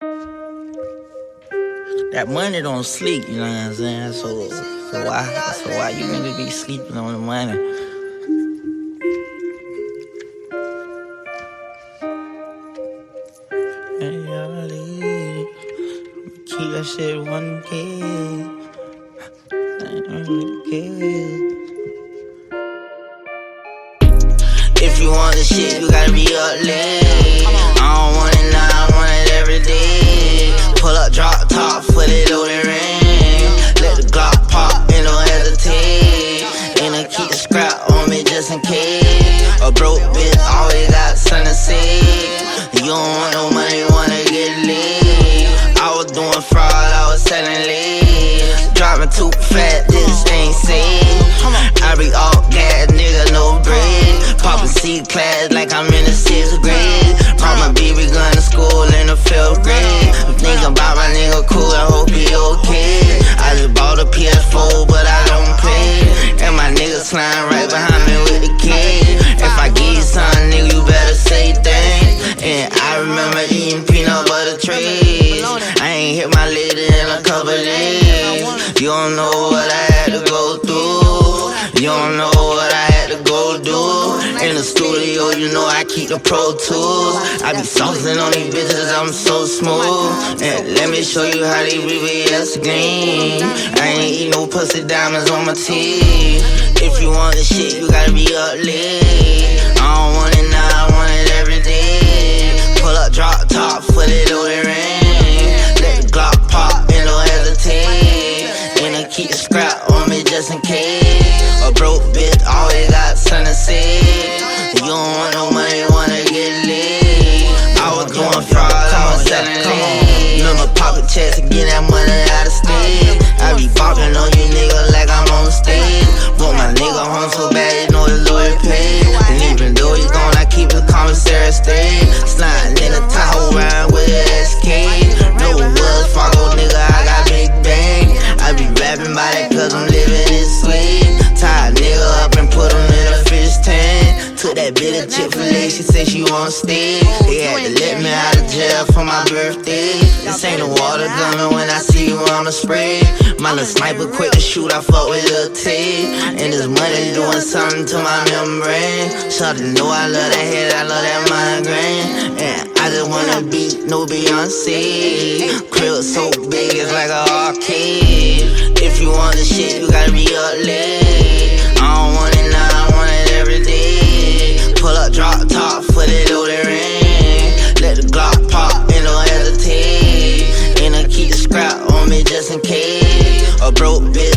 That money don't sleep, you know what I'm saying? So, so why, so why you niggas be sleeping on the money? Hey, y'all leave. Keep that shit one kid. If you want the shit, you gotta be in case. A broke bitch always got something to say. You don't want no money, wanna get laid. I was doing fraud, I was selling lead. Driving too fast, this ain't safe. I be all gas, nigga, no bread. Poppin' C class like I'm in the sixth grade. Brought my baby gun to school in the fifth grade. I'm thinking about my nigga cool, I hope he okay. I just bought a PS4, but I don't play. And my niggas slime right remember eating peanut butter trays. I ain't hit my lady in a couple days. You don't know what I had to go through. You don't know what I had to go do. In the studio, you know I keep the Pro Tools. I be saucing on these bitches, I'm so smooth. And let me show you how they VVS gleam. I ain't eat no pussy diamonds on my teeth. If you want the shit, you gotta be up commissary that bit of Chick fil A, she said she want stay. They had to let me out of jail for my birthday. This ain't the water coming when I see you on the spray. My little sniper quick to shoot, I fuck with Lil T. And this money doing something to my membrane. Shawty know I love that head, I love that migraine. And I just wanna be no Beyonce. Crib so big, it's like a arcade. If you want the shit, you gotta be up broke bitch.